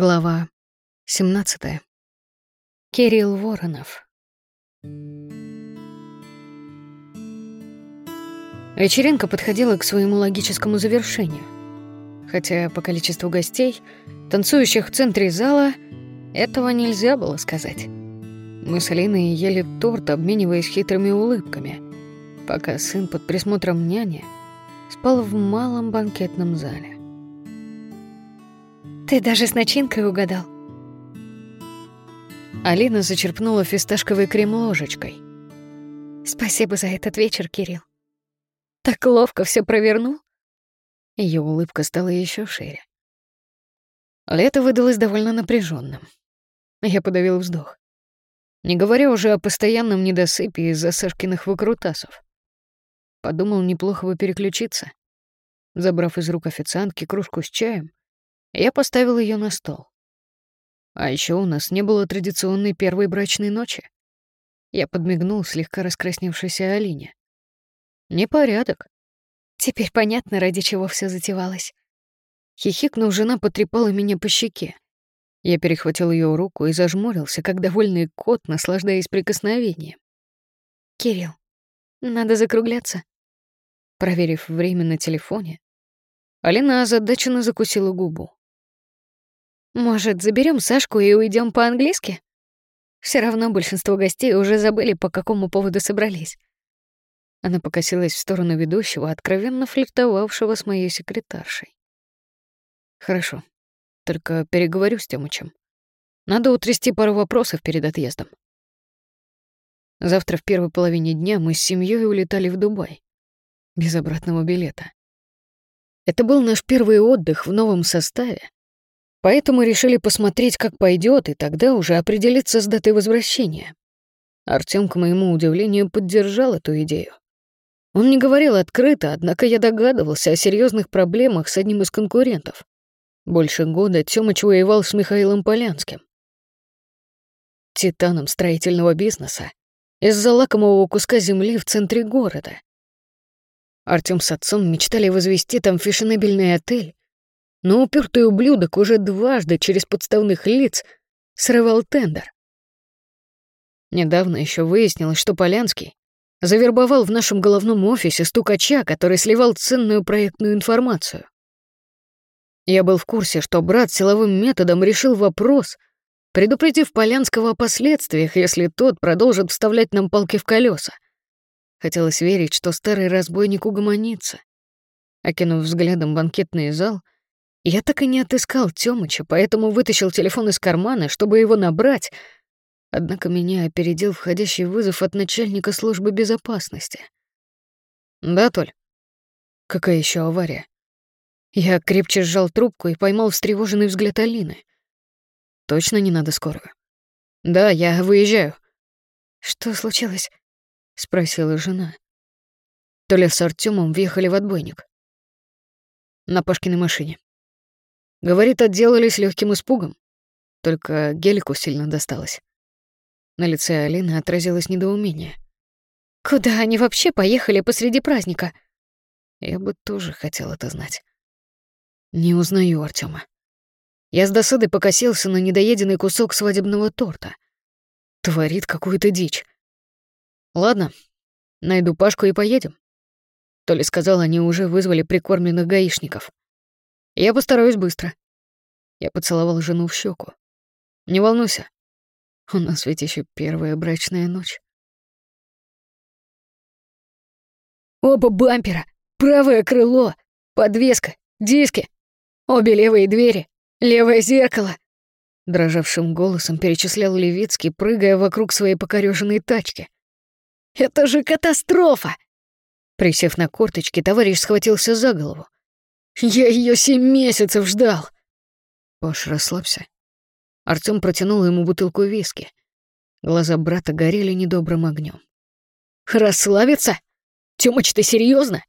Глава 17. Кирилл Воронов. Вечеринка подходила к своему логическому завершению. Хотя по количеству гостей, танцующих в центре зала, этого нельзя было сказать. Мы с Алиной ели торт, обмениваясь хитрыми улыбками, пока сын под присмотром няни спал в малом банкетном зале. Ты даже с начинкой угадал. Алина зачерпнула фисташковый крем ложечкой. Спасибо за этот вечер, Кирилл. Так ловко все провернул. Ее улыбка стала еще шире. Лето выдалось довольно напряженным. Я подавил вздох. Не говоря уже о постоянном недосыпе из-за Сашкиных выкрутасов. Подумал, неплохо бы переключиться. Забрав из рук официантки кружку с чаем, я поставил ее на стол. А еще у нас не было традиционной первой брачной ночи. Я подмигнул слегка раскрасневшейся Алине. Непорядок. Теперь понятно, ради чего все затевалось. Хихикнув, жена потрепала меня по щеке. Я перехватил ее руку и зажмурился, как довольный кот, наслаждаясь прикосновением. «Кирилл, надо закругляться». Проверив время на телефоне, Алина озадаченно закусила губу. Может, заберем Сашку и уйдем по-английски? Все равно большинство гостей уже забыли, по какому поводу собрались. Она покосилась в сторону ведущего, откровенно флиртовавшего с моей секретаршей. Хорошо. Только переговорю с Тёмычем. Надо утрясти пару вопросов перед отъездом. Завтра в первой половине дня мы с семьей улетали в Дубай. Без обратного билета. Это был наш первый отдых в новом составе, Поэтому решили посмотреть, как пойдет, и тогда уже определиться с датой возвращения. Артём, к моему удивлению, поддержал эту идею. Он не говорил открыто, однако я догадывался о серьезных проблемах с одним из конкурентов. Больше года Тёмыч воевал с Михаилом Полянским. Титаном строительного бизнеса из-за лакомого куска земли в центре города. Артём с отцом мечтали возвести там фешенебельный отель, но упертый ублюдок уже дважды через подставных лиц срывал тендер. Недавно еще выяснилось, что Полянский завербовал в нашем головном офисе стукача, который сливал ценную проектную информацию. Я был в курсе, что брат силовым методом решил вопрос, предупредив Полянского о последствиях, если тот продолжит вставлять нам палки в колеса. Хотелось верить, что старый разбойник угомонится. Окинув взглядом банкетный зал — я так и не отыскал Тёмыча, поэтому вытащил телефон из кармана, чтобы его набрать. Однако меня опередил входящий вызов от начальника службы безопасности. «Да, Толь? Какая еще авария?» Я крепче сжал трубку и поймал встревоженный взгляд Алины. «Точно не надо скорую?» «Да, я выезжаю». «Что случилось?» — спросила жена. Толя с Артёмом въехали в отбойник. На Пашкиной машине. Говорит, отделались легким испугом. Только Гелику сильно досталось. На лице Алины отразилось недоумение. «Куда они вообще поехали посреди праздника?» Я бы тоже хотел это знать. Не узнаю Артема. Я с досадой покосился на недоеденный кусок свадебного торта. Творит какую-то дичь. Ладно, найду Пашку и поедем. То ли сказал, они уже вызвали прикормленных гаишников. Я постараюсь быстро. Я поцеловал жену в щеку. Не волнуйся. У нас ведь еще первая брачная ночь. Оба бампера, правое крыло, подвеска, диски, обе левые двери, левое зеркало. Дрожавшим голосом перечислял Левицкий, прыгая вокруг своей покорёженной тачки. «Это же катастрофа!» Присев на корточки, товарищ схватился за голову. Я ее семь месяцев ждал. Пош, расслабься. Артём протянул ему бутылку виски. Глаза брата горели недобрым огнем. Расслабиться? Тёмыч, ты серьезно?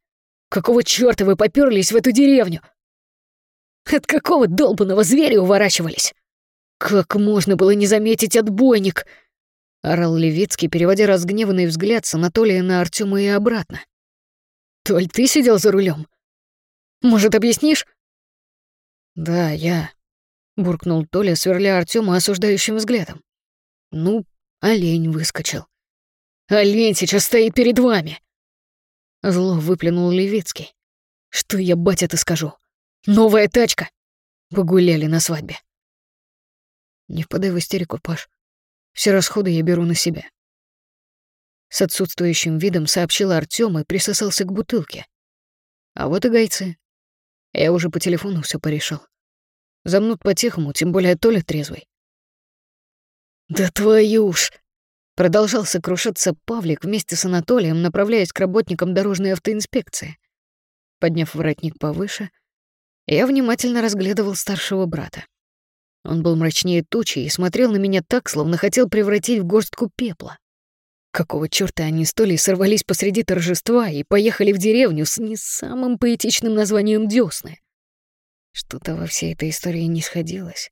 Какого чёрта вы попёрлись в эту деревню? От какого долбанного зверя уворачивались? Как можно было не заметить отбойник? Орал Левицкий, переводя разгневанный взгляд с Анатолия на Артёма и обратно. Толь, ты сидел за рулем? Может, объяснишь?» «Да, я. буркнул Толя, сверля Артема осуждающим взглядом. Ну, олень выскочил. Олень сейчас стоит перед вами. Зло выплюнул Левицкий. Что я, батя-то, скажу? Новая тачка. Погуляли на свадьбе. Не впадай в истерику, Паш. Все расходы я беру на себя. С отсутствующим видом сообщил Артём и присосался к бутылке. А вот и гайцы. Я уже по телефону все порешал. Замнут по-тихому, тем более Толя трезвый. «Да твою ж!» Продолжал сокрушаться Павлик вместе с Анатолием, направляясь к работникам дорожной автоинспекции. Подняв воротник повыше, я внимательно разглядывал старшего брата. Он был мрачнее тучи и смотрел на меня так, словно хотел превратить в горстку пепла. Какого чёрта они с Толей сорвались посреди торжества и поехали в деревню с не самым поэтичным названием Дёсны? Что-то во всей этой истории не сходилось.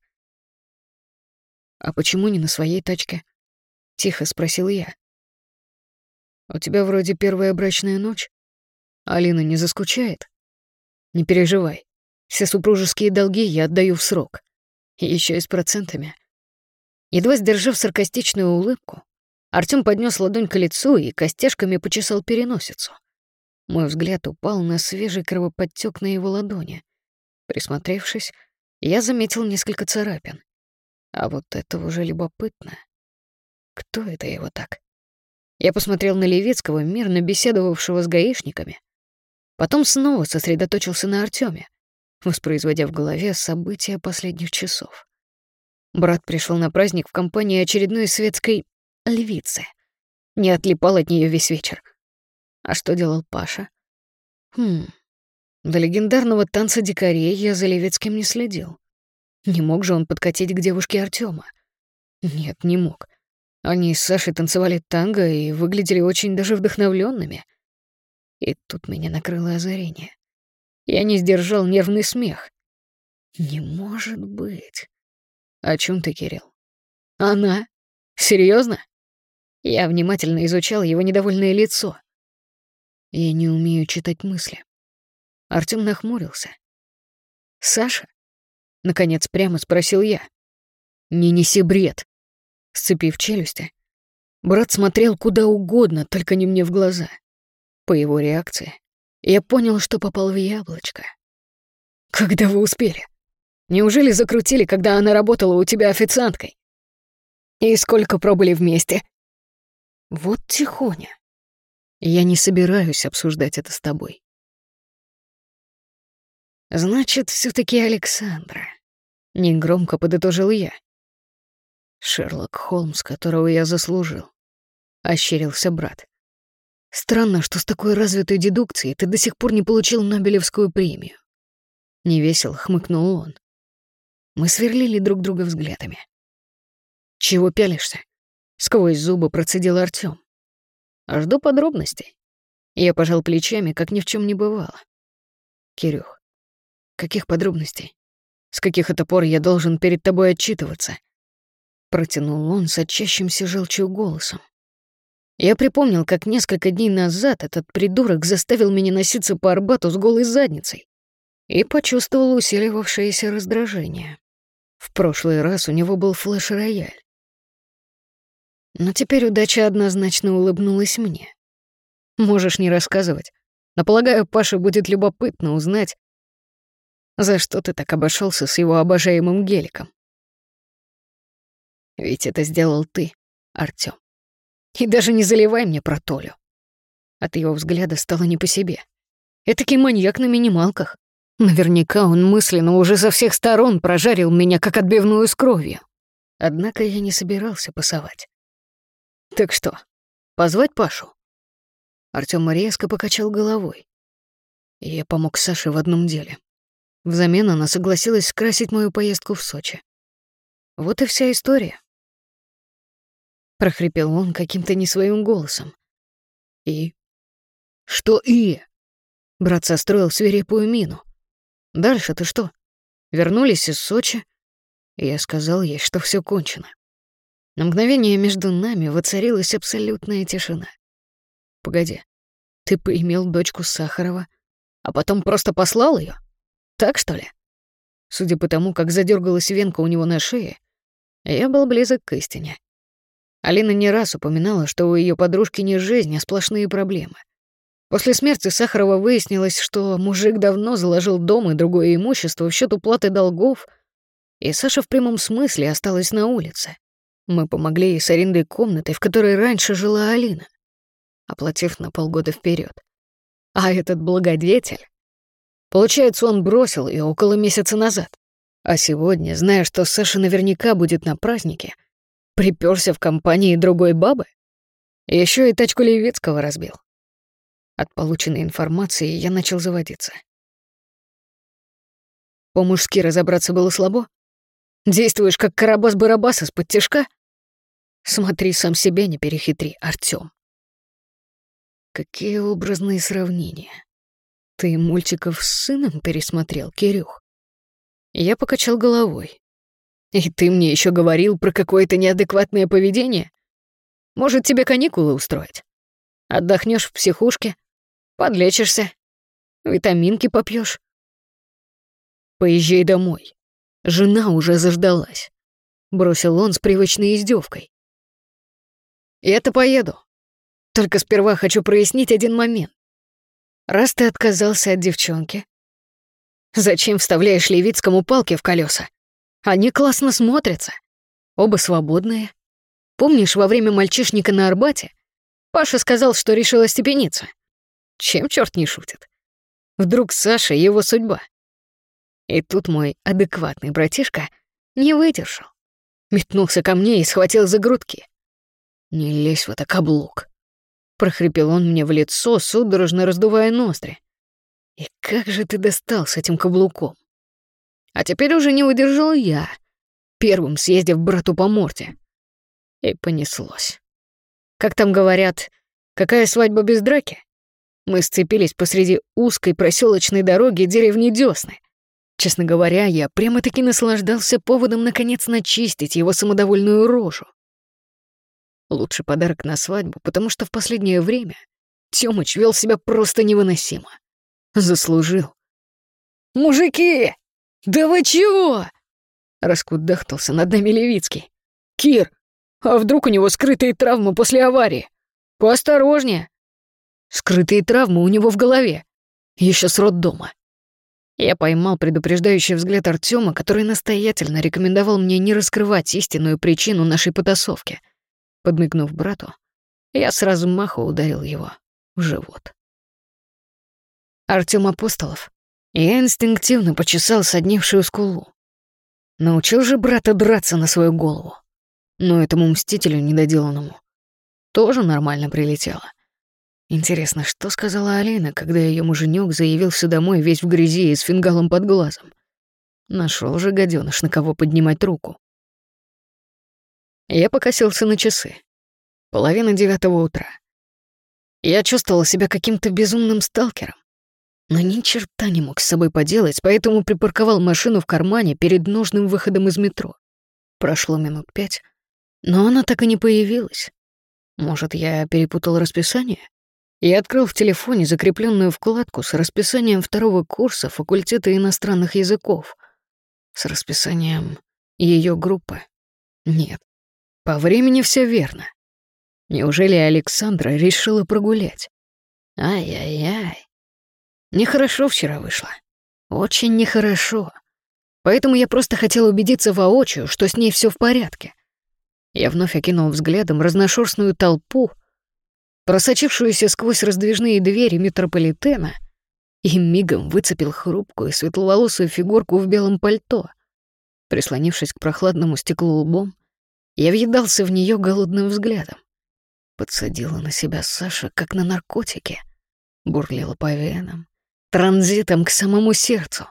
«А почему не на своей тачке?» — тихо спросил я. «У тебя вроде первая брачная ночь. Алина не заскучает? Не переживай. Все супружеские долги я отдаю в срок. Еще и с процентами». Едва сдержав саркастичную улыбку, Артём поднес ладонь к лицу и костяшками почесал переносицу. Мой взгляд упал на свежий кровоподтёк на его ладони. Присмотревшись, я заметил несколько царапин. А вот это уже любопытно. Кто это его так? Я посмотрел на Левицкого, мирно беседовавшего с гаишниками. Потом снова сосредоточился на Артёме, воспроизводя в голове события последних часов. Брат пришел на праздник в компании очередной светской львицы. Не отлипал от нее весь вечер. А что делал Паша? Хм, до легендарного танца дикарей я за Левицким не следил. Не мог же он подкатить к девушке Артема? Нет, не мог. Они с Сашей танцевали танго и выглядели очень даже вдохновленными. И тут меня накрыло озарение. Я не сдержал нервный смех. Не может быть. О чем ты, Кирилл? Она? Серьезно? Я внимательно изучал его недовольное лицо. Я не умею читать мысли. Артём нахмурился. «Саша?» — наконец прямо спросил я. «Не неси бред!» Сцепив челюсти, брат смотрел куда угодно, только не мне в глаза. По его реакции я понял, что попал в яблочко. «Когда вы успели? Неужели закрутили, когда она работала у тебя официанткой? И сколько пробыли вместе?» Вот тихоня. Я не собираюсь обсуждать это с тобой. Значит, все таки Александра. Негромко подытожил я. Шерлок Холмс, которого я заслужил. Ощерился брат. Странно, что с такой развитой дедукцией ты до сих пор не получил Нобелевскую премию. Невесело хмыкнул он. Мы сверлили друг друга взглядами. Чего пялишься? Сквозь зубы процедил Артём. Жду подробностей. Я пожал плечами, как ни в чем не бывало. Кирюх, каких подробностей? С каких это пор я должен перед тобой отчитываться? Протянул он с отчащимся желчью голосом. Я припомнил, как несколько дней назад этот придурок заставил меня носиться по Арбату с голой задницей и почувствовал усиливавшееся раздражение. В прошлый раз у него был флеш-рояль. Но теперь удача однозначно улыбнулась мне. Можешь не рассказывать. Но, полагаю, Паше будет любопытно узнать, за что ты так обошелся с его обожаемым геликом. Ведь это сделал ты, Артём. И даже не заливай мне про Толю. От его взгляда стало не по себе. Этакий маньяк на минималках. Наверняка он мысленно уже со всех сторон прожарил меня, как отбивную с кровью. Однако я не собирался пасовать. Так что, позвать Пашу? Артём резко покачал головой. Я помог Саше в одном деле. Взамен она согласилась скрасить мою поездку в Сочи. Вот и вся история. Прохрипел он каким-то не своим голосом. И? Что и? Брат состроил свирепую мину. Дальше ты что? Вернулись из Сочи? Я сказал ей, что все кончено. На мгновение между нами воцарилась абсолютная тишина. Погоди, ты поимел дочку Сахарова, а потом просто послал ее? Так что ли? Судя по тому, как задергалась венка у него на шее, я был близок к истине. Алина не раз упоминала, что у ее подружки не жизнь, а сплошные проблемы. После смерти Сахарова выяснилось, что мужик давно заложил дом и другое имущество в счет уплаты долгов, и Саша в прямом смысле осталась на улице. Мы помогли ей с арендой комнаты, в которой раньше жила Алина, оплатив на полгода вперед. А этот благодетель... Получается, он бросил ее около месяца назад. А сегодня, зная, что Саша наверняка будет на празднике, приперся в компании другой бабы? Еще и тачку Левицкого разбил. От полученной информации я начал заводиться. По-мужски разобраться было слабо. Действуешь как карабас-барабас из-под тяжка? Смотри, сам себя не перехитри, Артём. Какие образные сравнения. Ты мультиков с сыном пересмотрел, Кирюх? Я покачал головой. И ты мне еще говорил про какое-то неадекватное поведение? Может, тебе каникулы устроить? Отдохнешь в психушке, Подлечишься. Витаминки попьешь. Поезжай домой. Жена уже заждалась. Бросил он с привычной издевкой. Я-то поеду. Только сперва хочу прояснить один момент. Раз ты отказался от девчонки, зачем вставляешь Левицкому палки в колеса? Они классно смотрятся. Оба свободные. Помнишь, во время мальчишника на Арбате Паша сказал, что решил остепениться? Чем черт не шутит? Вдруг Саша — его судьба. И тут мой адекватный братишка не выдержал. Метнулся ко мне и схватил за грудки. «Не лезь в это каблук!» Прохрипел он мне в лицо, судорожно раздувая ноздри. «И как же ты достал с этим каблуком?» А теперь уже не выдержал я, первым съездив брату по морде. И понеслось. Как там говорят, какая свадьба без драки? Мы сцепились посреди узкой проселочной дороги деревни Дёсны. Честно говоря, я прямо-таки наслаждался поводом наконец начистить его самодовольную рожу. Лучший подарок на свадьбу, потому что в последнее время Тёмыч вел себя просто невыносимо. Заслужил. «Мужики! Да вы чего?» Раскудахтался над нами Левицкий. «Кир, а вдруг у него скрытые травмы после аварии? Поосторожнее, Скрытые травмы у него в голове. Еще с роддома. Я поймал предупреждающий взгляд Артема, который настоятельно рекомендовал мне не раскрывать истинную причину нашей потасовки. Подмигнув брату, я сразу маху ударил его в живот. Артем Апостолов. Я инстинктивно почесал соднившую скулу. Научил же брата драться на свою голову. Но этому мстителю недоделанному тоже нормально прилетело. Интересно, что сказала Алина, когда ее муженек заявился домой весь в грязи и с фингалом под глазом? Нашел же гаденыш, на кого поднимать руку. Я покосился на часы. Половина девятого утра. Я чувствовал себя каким-то безумным сталкером, но ни черта не мог с собой поделать, поэтому припарковал машину в кармане перед нужным выходом из метро. Прошло минут пять, но она так и не появилась. Может, я перепутал расписание? Я открыл в телефоне закрепленную вкладку с расписанием второго курса факультета иностранных языков. С расписанием ее группы. Нет, по времени все верно. Неужели Александра решила прогулять? Ай-яй-яй. Нехорошо вчера вышло. Очень нехорошо. Поэтому я просто хотел убедиться воочию, что с ней все в порядке. Я вновь окинул взглядом разношерстную толпу, просочившуюся сквозь раздвижные двери метрополитена, и мигом выцепил хрупкую светловолосую фигурку в белом пальто. Прислонившись к прохладному стеклу лбом, я въедался в нее голодным взглядом. Подсадила на себя Саша, как на наркотике. Бурлила по венам, транзитом к самому сердцу.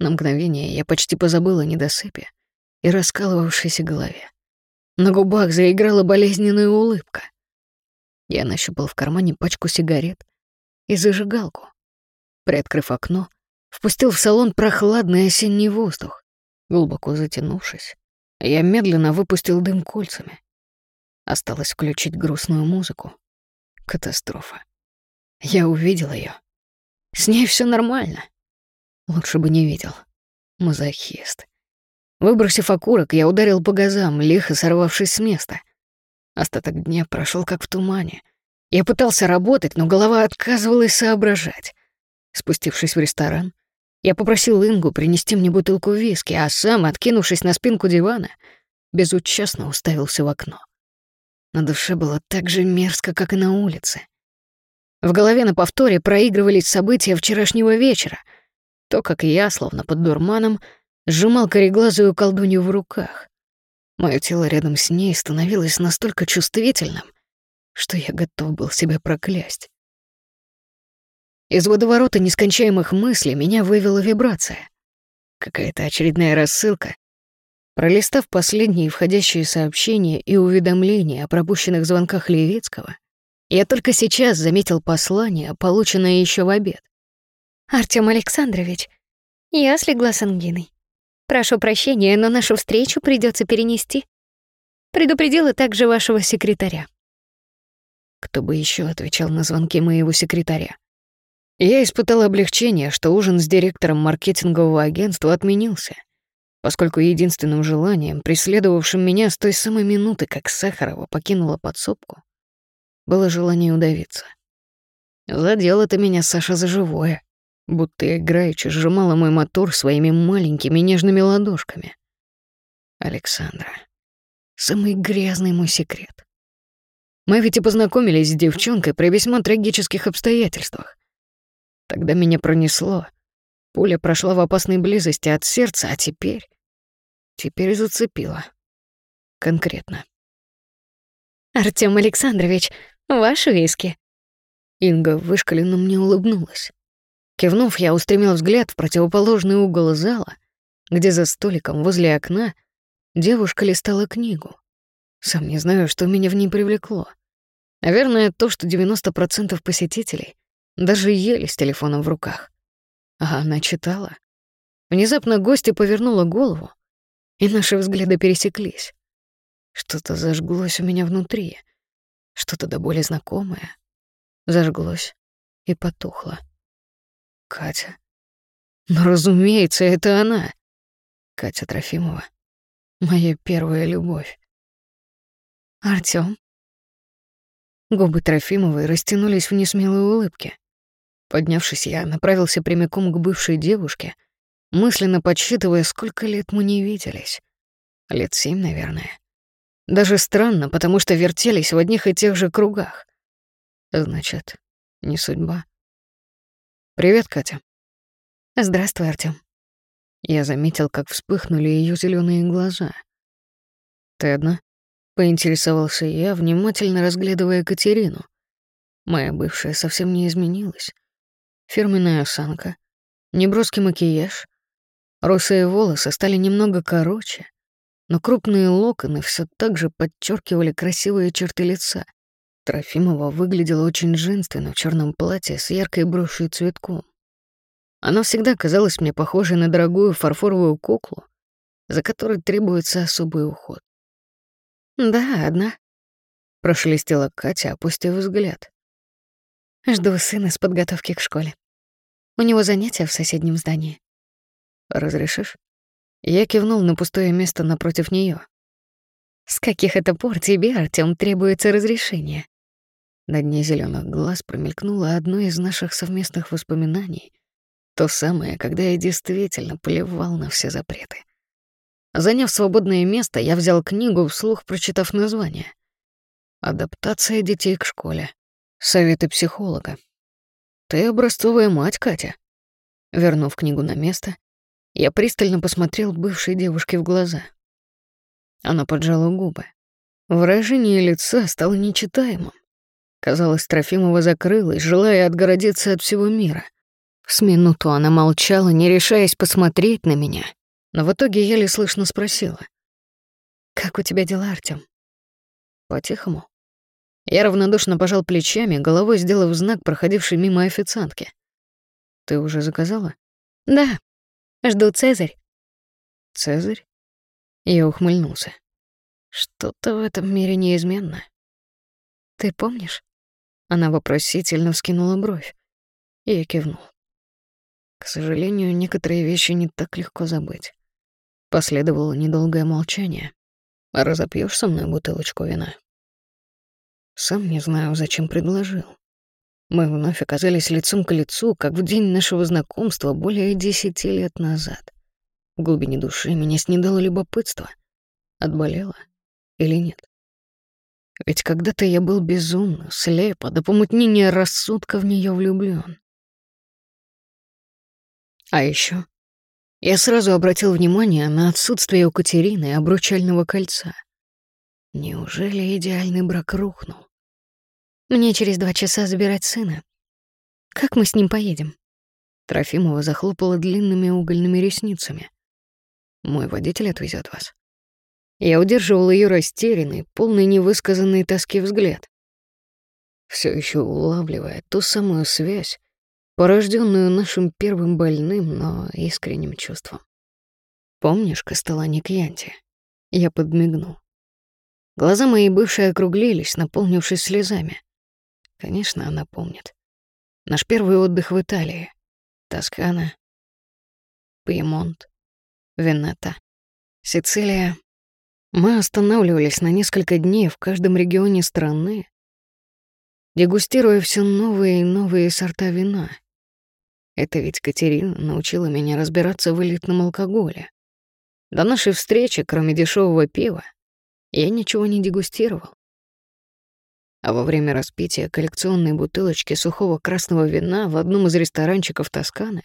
На мгновение я почти позабыла о недосыпе и раскалывавшейся голове. На губах заиграла болезненная улыбка. Я нащупал в кармане пачку сигарет и зажигалку. Приоткрыв окно, впустил в салон прохладный осенний воздух. Глубоко затянувшись, я медленно выпустил дым кольцами. Осталось включить грустную музыку. Катастрофа. Я увидел ее. С ней все нормально. Лучше бы не видел. Мазохист. Выбросив окурок, я ударил по газам, лихо сорвавшись с места. Остаток дня прошел как в тумане. Я пытался работать, но голова отказывалась соображать. Спустившись в ресторан, я попросил Ингу принести мне бутылку виски, а сам, откинувшись на спинку дивана, безучастно уставился в окно. На душе было так же мерзко, как и на улице. В голове на повторе проигрывались события вчерашнего вечера. То, как я, словно под дурманом, сжимал кореглазую колдунью в руках. Моё тело рядом с ней становилось настолько чувствительным, что я готов был себя проклясть. Из водоворота нескончаемых мыслей меня вывела вибрация. Какая-то очередная рассылка. Пролистав последние входящие сообщения и уведомления о пропущенных звонках Левицкого, я только сейчас заметил послание, полученное еще в обед. «Артём Александрович, я слегла с ангиной. Прошу прощения, но нашу встречу придется перенести. Предупредила также вашего секретаря. Кто бы еще отвечал на звонки моего секретаря? Я испытал облегчение, что ужин с директором маркетингового агентства отменился, поскольку единственным желанием, преследовавшим меня с той самой минуты, как Сахарова покинула подсобку, было желание удавиться. Задел это меня Саша за живое, будто играючи сжимала мой мотор своими маленькими нежными ладошками. Александра. Самый грязный мой секрет. Мы ведь и познакомились с девчонкой при весьма трагических обстоятельствах. Тогда меня пронесло. Пуля прошла в опасной близости от сердца, а теперь... Теперь зацепила. Конкретно. «Артём Александрович, ваш виски». Инга вышкаленно мне улыбнулась. Кивнув, я устремил взгляд в противоположный угол зала, где за столиком возле окна девушка листала книгу. Сам не знаю, что меня в ней привлекло. Наверное, то, что 90% посетителей даже ели с телефоном в руках. А она читала. Внезапно гостья повернула голову, и наши взгляды пересеклись. Что-то зажглось у меня внутри, что-то до боли знакомое. Зажглось и потухло. Катя. Ну, разумеется, это она. Катя Трофимова. Моя первая любовь. Артём, Губы Трофимовой растянулись в несмелой улыбке. Поднявшись, я направился прямиком к бывшей девушке, мысленно подсчитывая, сколько лет мы не виделись. Лет семь, наверное. Даже странно, потому что вертелись в одних и тех же кругах. Значит, не судьба. «Привет, Катя». «Здравствуй, Артём». Я заметил, как вспыхнули её зелёные глаза. «Ты одна?» Поинтересовался я, внимательно разглядывая Катерину. Моя бывшая совсем не изменилась. Фирменная осанка, неброский макияж, русые волосы стали немного короче, но крупные локоны все так же подчеркивали красивые черты лица. Трофимова выглядела очень женственно в черном платье с яркой брошью цветком. Она всегда казалась мне похожей на дорогую фарфоровую куклу, за которой требуется особый уход. «Да, одна», — прошелестела Катя, опустив взгляд. «Жду сына с подготовки к школе. У него занятия в соседнем здании». «Разрешишь?» Я кивнул на пустое место напротив нее. «С каких это пор тебе, Артём, требуется разрешение?» На дне зеленых глаз промелькнуло одно из наших совместных воспоминаний. То самое, когда я действительно плевал на все запреты. Заняв свободное место, я взял книгу, вслух прочитав название. «Адаптация детей к школе. Советы психолога». «Ты образцовая мать, Катя». Вернув книгу на место, я пристально посмотрел бывшей девушке в глаза. Она поджала губы. Выражение лица стало нечитаемым. Казалось, Трофимова закрылась, желая отгородиться от всего мира. С минуту она молчала, не решаясь посмотреть на меня — но в итоге еле слышно спросила. «Как у тебя дела, Артём?» «По-тихому». Я равнодушно пожал плечами, головой сделав знак проходившей мимо официантки. «Ты уже заказала?» «Да. Жду Цезарь». «Цезарь?» Я ухмыльнулся. Что-то в этом мире неизменно. «Ты помнишь?» Она вопросительно вскинула бровь. Я кивнул. К сожалению, некоторые вещи не так легко забыть. Последовало недолгое молчание. Разопьешь со мной бутылочку вина? Сам не знаю, зачем предложил. Мы вновь оказались лицом к лицу, как в день нашего знакомства более десяти лет назад. В глубине души меня снедало любопытство. Отболело или нет? Ведь когда-то я был безумно, слепо, до помутнения рассудка в нее влюблён. А еще я сразу обратил внимание на отсутствие у Катерины обручального кольца. Неужели идеальный брак рухнул? Мне через два часа забирать сына. Как мы с ним поедем? Трофимова захлопала длинными угольными ресницами. Мой водитель отвезет вас. Я удерживал ее растерянный, полный невысказанной тоски взгляд. Все еще улавливая ту самую связь, порожденную нашим первым больным, но искренним чувством. Помнишь Костелани Кьянти? Я подмигнул. Глаза мои бывшие округлились, наполнившись слезами. Конечно, она помнит. Наш первый отдых в Италии. Тоскана, Пьемонт, Венета, Сицилия. Мы останавливались на несколько дней в каждом регионе страны, дегустируя все новые и новые сорта вина — это ведь Катерина научила меня разбираться в элитном алкоголе. До нашей встречи, кроме дешевого пива, я ничего не дегустировал. А во время распития коллекционной бутылочки сухого красного вина в одном из ресторанчиков Тосканы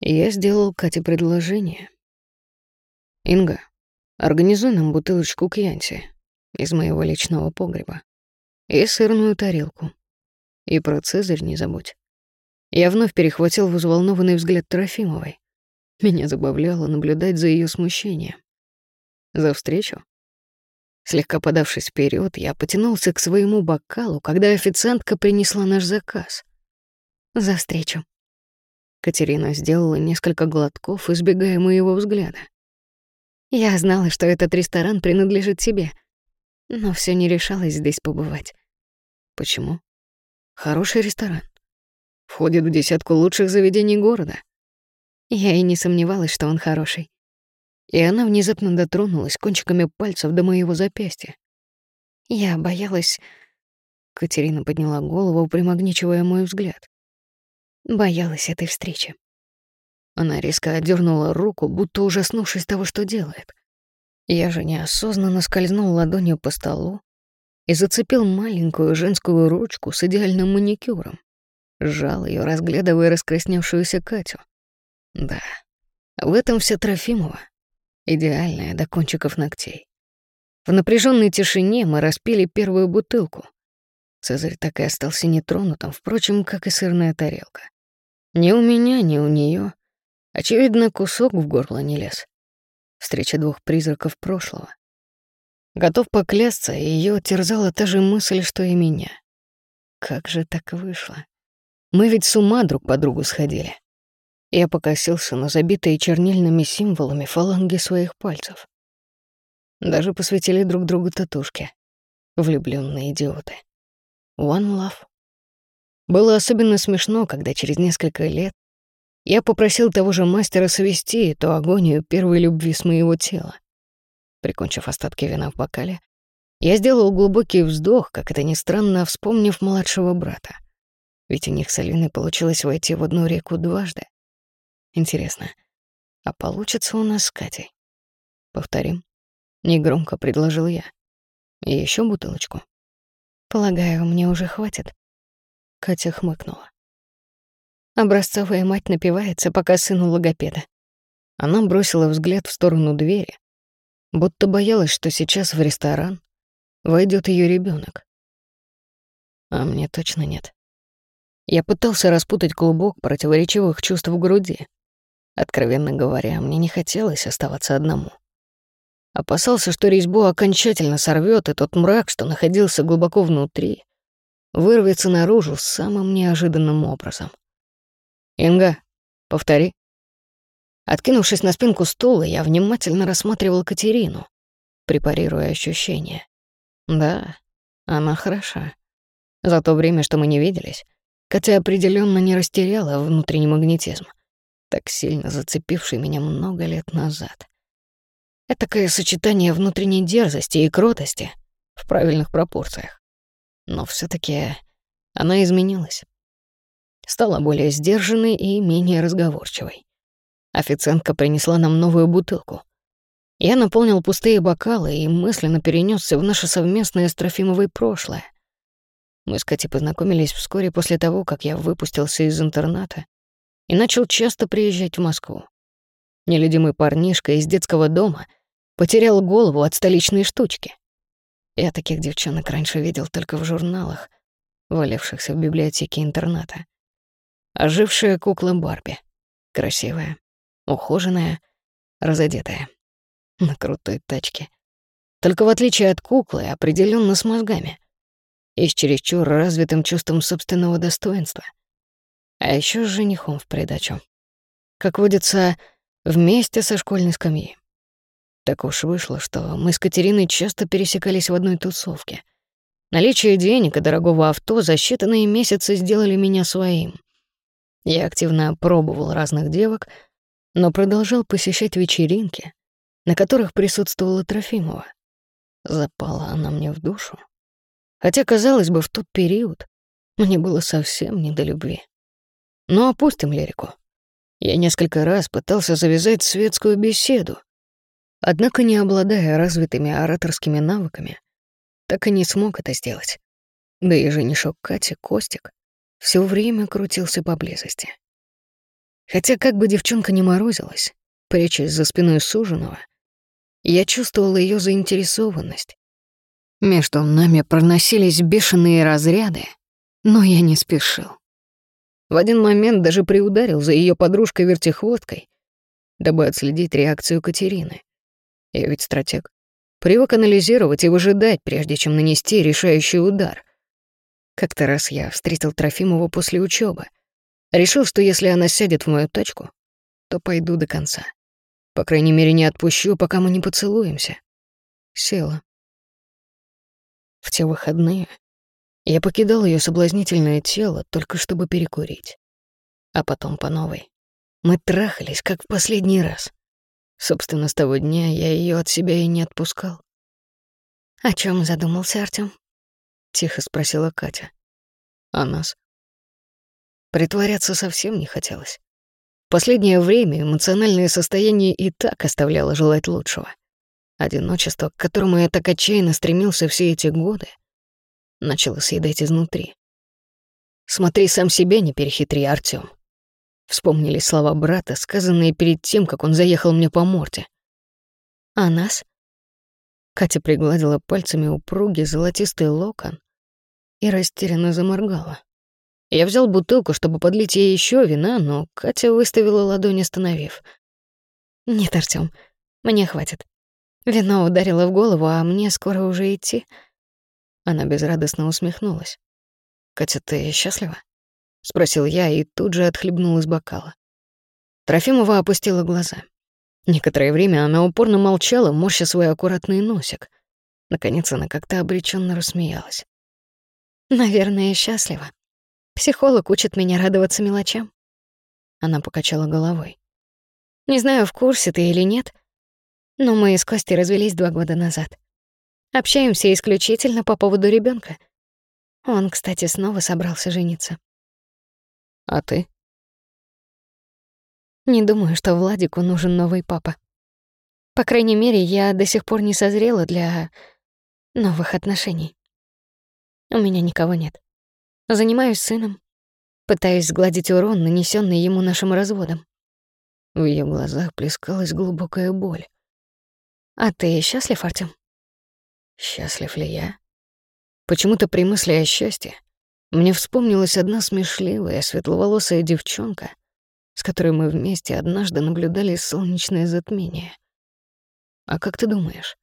я сделал Кате предложение. «Инга, организуй нам бутылочку кьянти из моего личного погреба и сырную тарелку. И про Цезарь не забудь». Я вновь перехватил взволнованный взгляд Трофимовой. Меня забавляло наблюдать за ее смущением. За встречу? Слегка подавшись вперед, я потянулся к своему бокалу, когда официантка принесла наш заказ. За встречу. Катерина сделала несколько глотков, избегая моего взгляда. Я знала, что этот ресторан принадлежит тебе, но все не решалась здесь побывать. Почему? Хороший ресторан. Входит в десятку лучших заведений города. Я и не сомневалась, что он хороший. И она внезапно дотронулась кончиками пальцев до моего запястья. Я боялась... Катерина подняла голову, примагничивая мой взгляд. Боялась этой встречи. Она резко отдернула руку, будто ужаснувшись того, что делает. Я же неосознанно скользнул ладонью по столу и зацепил маленькую женскую ручку с идеальным маникюром. Сжал ее, разглядывая раскрасневшуюся Катю. Да, в этом вся Трофимова. Идеальная до кончиков ногтей. В напряженной тишине мы распили первую бутылку. Цезарь так и остался нетронутым, впрочем, как и сырная тарелка. Ни у меня, ни у нее. Очевидно, кусок в горло не лез. Встреча двух призраков прошлого. Готов поклясться, ее терзала та же мысль, что и меня. Как же так вышло? Мы ведь с ума друг по другу сходили. Я покосился на забитые чернильными символами фаланги своих пальцев. Даже посвятили друг другу татушки. Влюбленные идиоты. One love. Было особенно смешно, когда через несколько лет я попросил того же мастера совести эту агонию первой любви с моего тела. Прикончив остатки вина в бокале, я сделал глубокий вздох, как это ни странно, вспомнив младшего брата. Ведь у них с Алиной получилось войти в одну реку дважды. Интересно, а получится у нас с Катей? Повторим. Негромко предложил я. И еще бутылочку. Полагаю, мне уже хватит. Катя хмыкнула. Образцовая мать напивается, пока сыну логопеда. Она бросила взгляд в сторону двери, будто боялась, что сейчас в ресторан войдет ее ребенок. А мне точно нет. Я пытался распутать клубок противоречивых чувств в груди. Откровенно говоря, мне не хотелось оставаться одному. Опасался, что резьбу окончательно сорвет, и тот мрак, что находился глубоко внутри, вырвется наружу самым неожиданным образом. «Инга, повтори». Откинувшись на спинку стула, я внимательно рассматривал Катерину, препарируя ощущения. Да, она хороша. За то время, что мы не виделись, Катя определенно не растеряла внутренний магнетизм. Так сильно зацепивший меня много лет назад. Этакое сочетание внутренней дерзости и кротости в правильных пропорциях. Но все таки она изменилась. Стала более сдержанной и менее разговорчивой. Официантка принесла нам новую бутылку. Я наполнил пустые бокалы и мысленно перенесся в наше совместное с Трофимовой прошлое. Мы с Катей познакомились вскоре после того, как я выпустился из интерната и начал часто приезжать в Москву. Нелюдимый парнишка из детского дома потерял голову от столичной штучки. Я таких девчонок раньше видел только в журналах, валявшихся в библиотеке интерната. Ожившая кукла Барби. Красивая, ухоженная, разодетая. На крутой тачке. Только в отличие от куклы, определенно с мозгами. И с чересчур развитым чувством собственного достоинства. А еще с женихом в придачу. Как водится, вместе со школьной скамьи. Так уж вышло, что мы с Катериной часто пересекались в одной тусовке. Наличие денег и дорогого авто за считанные месяцы сделали меня своим. Я активно пробовал разных девок, но продолжал посещать вечеринки, на которых присутствовала Трофимова. Запала она мне в душу. Хотя, казалось бы, в тот период мне было совсем не до любви. Но опустим лирику. Я несколько раз пытался завязать светскую беседу, Однако, не обладая развитыми ораторскими навыками, так и не смог это сделать. Да и женишок Кати, Костик, все время крутился поблизости. Хотя как бы девчонка не морозилась, прячась за спиной суженого, я чувствовал ее заинтересованность. Между нами проносились бешеные разряды, но я не спешил. В один момент даже приударил за ее подружкой-вертихвосткой, дабы отследить реакцию Катерины. Я ведь стратег. Привык анализировать и выжидать, прежде чем нанести решающий удар. Как-то раз я встретил Трофимову после учебы. Решил, что если она сядет в мою тачку, то пойду до конца. По крайней мере, не отпущу, пока мы не поцелуемся. Села. В те выходные я покидал ее соблазнительное тело, только чтобы перекурить. А потом по новой. Мы трахались, как в последний раз. Собственно, с того дня я ее от себя и не отпускал. «О чем задумался Артём?» — тихо спросила Катя. «О нас». Притворяться совсем не хотелось. Последнее время эмоциональное состояние и так оставляло желать лучшего. Одиночество, к которому я так отчаянно стремился все эти годы, начало съедать изнутри. «Смотри, сам себя не перехитри, Артём. Вспомнили слова брата, сказанные перед тем, как он заехал мне по морде. «А нас?» Катя пригладила пальцами упругий золотистый локон и растерянно заморгала. Я взял бутылку, чтобы подлить ей еще вина, но Катя выставила ладонь, остановив. «Нет, Артём, мне хватит. Вино ударило в голову, а мне скоро уже идти». Она безрадостно усмехнулась. «Катя, ты счастлива?» — спросил я и тут же отхлебнул из бокала. Трофимова опустила глаза. Некоторое время она упорно молчала, морща свой аккуратный носик. Наконец она как-то обреченно рассмеялась. «Наверное, счастлива. Психолог учит меня радоваться мелочам». Она покачала головой. «Не знаю, в курсе ты или нет, но мы с Костей развелись два года назад. Общаемся исключительно по поводу ребенка. Он, кстати, снова собрался жениться. А ты? Не думаю, что Владику нужен новый папа. По крайней мере, я до сих пор не созрела для новых отношений. У меня никого нет. Занимаюсь сыном, пытаюсь сгладить урон, нанесенный ему нашим разводом. В ее глазах плескалась глубокая боль. А ты счастлив, Артём? Счастлив ли я? Почему-то при мысли о счастье мне вспомнилась одна смешливая, светловолосая девчонка, с которой мы вместе однажды наблюдали солнечное затмение. А как ты думаешь?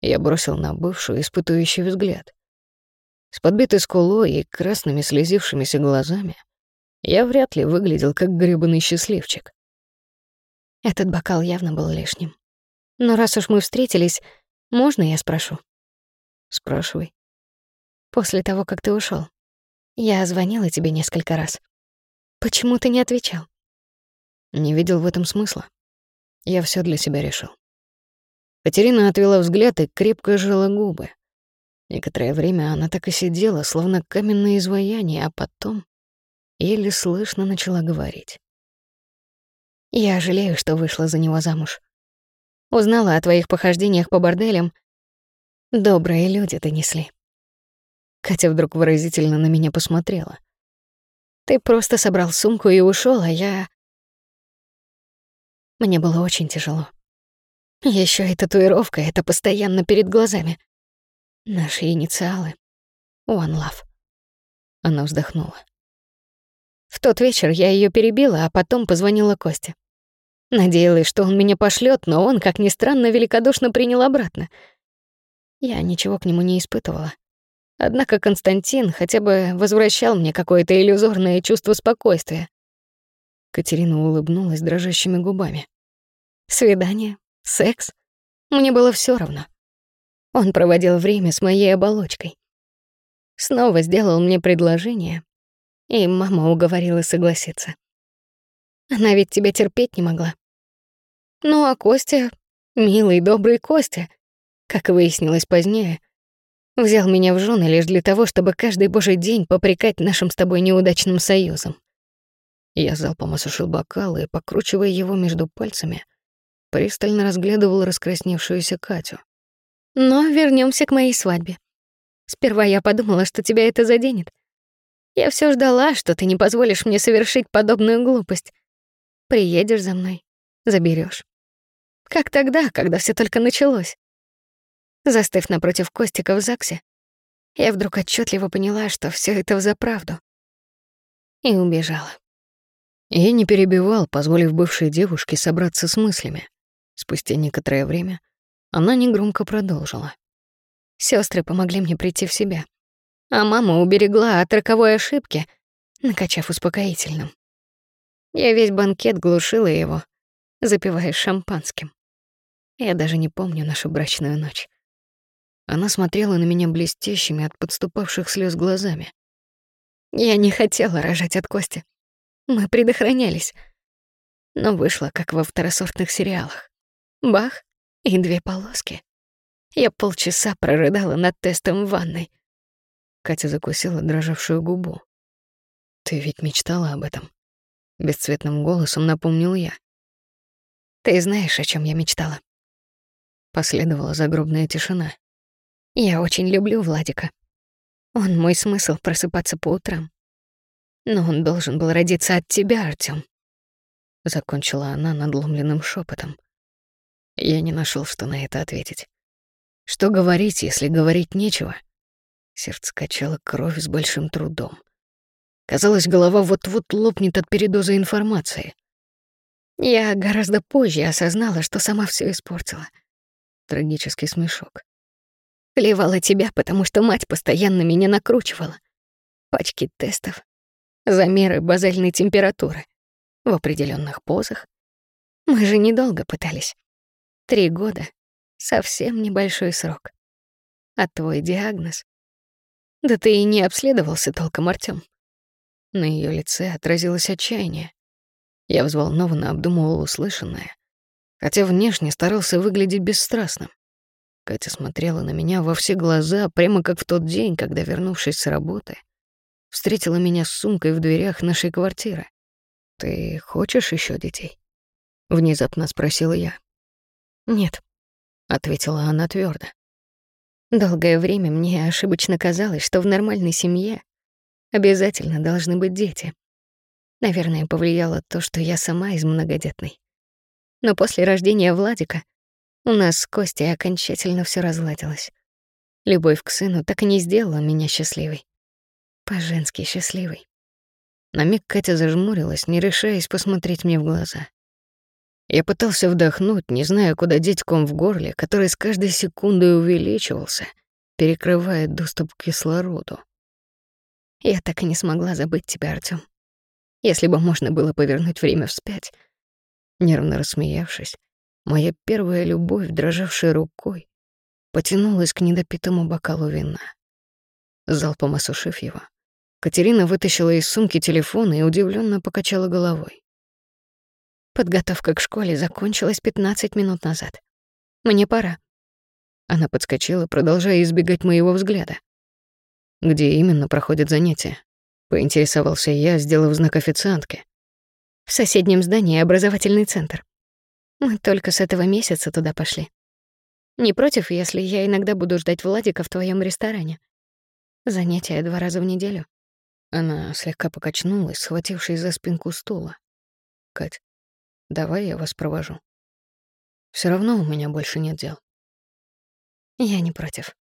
Я бросил на бывшую испытующий взгляд. С подбитой скулой и красными слезившимися глазами я вряд ли выглядел как грёбаный счастливчик. Этот бокал явно был лишним. Но раз уж мы встретились, можно я спрошу? Спрашивай. После того, как ты ушел, я звонила тебе несколько раз. Почему ты не отвечал? Не видел в этом смысла. Я все для себя решил. Катерина отвела взгляд и крепко сжала губы. Некоторое время она так и сидела, словно каменное изваяние, а потом еле слышно начала говорить. «Я жалею, что вышла за него замуж. Узнала о твоих похождениях по борделям. Добрые люди донесли». Катя вдруг выразительно на меня посмотрела. «Ты просто собрал сумку и ушел, а я...» Мне было очень тяжело. Еще и татуировка, это постоянно перед глазами. Наши инициалы. One Love. Она вздохнула. В тот вечер я ее перебила, а потом позвонила Косте. Надеялась, что он меня пошлет, но он, как ни странно, великодушно принял обратно. Я ничего к нему не испытывала. Однако Константин хотя бы возвращал мне какое-то иллюзорное чувство спокойствия. Катерина улыбнулась дрожащими губами. Свидание, секс. Мне было все равно. Он проводил время с моей оболочкой. Снова сделал мне предложение, и мама уговорила согласиться. Она ведь тебя терпеть не могла. Ну а Костя, милый, добрый Костя, как выяснилось позднее, взял меня в жены лишь для того, чтобы каждый божий день попрекать нашим с тобой неудачным союзом. Я залпом осушил бокал и, покручивая его между пальцами, пристально разглядывал раскрасневшуюся Катю. Но вернемся к моей свадьбе. Сперва я подумала, что тебя это заденет. Я все ждала, что ты не позволишь мне совершить подобную глупость. Приедешь за мной, заберешь. Как тогда, когда все только началось? Застыв напротив Костика в ЗАГСе, я вдруг отчетливо поняла, что все это взаправду. И убежала. Я не перебивал, позволив бывшей девушке собраться с мыслями. Спустя некоторое время она негромко продолжила. Сестры помогли мне прийти в себя, а мама уберегла от роковой ошибки, накачав успокоительным. Я весь банкет глушила его, запивая шампанским. Я даже не помню нашу брачную ночь. Она смотрела на меня блестящими от подступавших слез глазами. Я не хотела рожать от Кости. Мы предохранялись. Но вышло, как во второсортных сериалах. Бах, и две полоски. Я полчаса прорыдала над тестом в ванной. Катя закусила дрожавшую губу. «Ты ведь мечтала об этом?» Бесцветным голосом напомнил я. «Ты знаешь, о чем я мечтала?» Последовала загробная тишина. «Я очень люблю Владика. Он мой смысл просыпаться по утрам. Но он должен был родиться от тебя, Артём. Закончила она надломленным шепотом. Я не нашел, что на это ответить. Что говорить, если говорить нечего? Сердце качало кровь с большим трудом. Казалось, голова вот-вот лопнет от передоза информации. Я гораздо позже осознала, что сама все испортила. Трагический смешок. Плевала тебя, потому что мать постоянно меня накручивала. Пачки тестов, замеры базальной температуры в определенных позах. Мы же недолго пытались. Три года — совсем небольшой срок. А твой диагноз? Да ты и не обследовался толком, Артём. На её лице отразилось отчаяние. Я взволнованно обдумывал услышанное, хотя внешне старался выглядеть бесстрастным. Катя смотрела на меня во все глаза, прямо как в тот день, когда, вернувшись с работы, встретила меня с сумкой в дверях нашей квартиры. «Ты хочешь ещё детей?» — внезапно спросила я. «Нет», — ответила она твердо. Долгое время мне ошибочно казалось, что в нормальной семье обязательно должны быть дети. Наверное, повлияло то, что я сама из многодетной. Но после рождения Владика у нас с Костей окончательно все разладилось. Любовь к сыну так и не сделала меня счастливой. По-женски счастливой. На миг Катя зажмурилась, не решаясь посмотреть мне в глаза. Я пытался вдохнуть, не зная, куда деть ком в горле, который с каждой секундой увеличивался, перекрывая доступ к кислороду. Я так и не смогла забыть тебя, Артём. Если бы можно было повернуть время вспять. Нервно рассмеявшись, моя первая любовь, дрожавшая рукой, потянулась к недопитому бокалу вина. Залпом осушив его, Катерина вытащила из сумки телефон и удивленно покачала головой. Подготовка к школе закончилась 15 минут назад. Мне пора. Она подскочила, продолжая избегать моего взгляда. Где именно проходят занятия? Поинтересовался я, сделав знак официантке. В соседнем здании образовательный центр. Мы только с этого месяца туда пошли. Не против, если я иногда буду ждать Владика в твоем ресторане? Занятия два раза в неделю. Она слегка покачнулась, схватившись за спинку стула. Кать, давай я вас провожу. Все равно у меня больше нет дел. Я не против.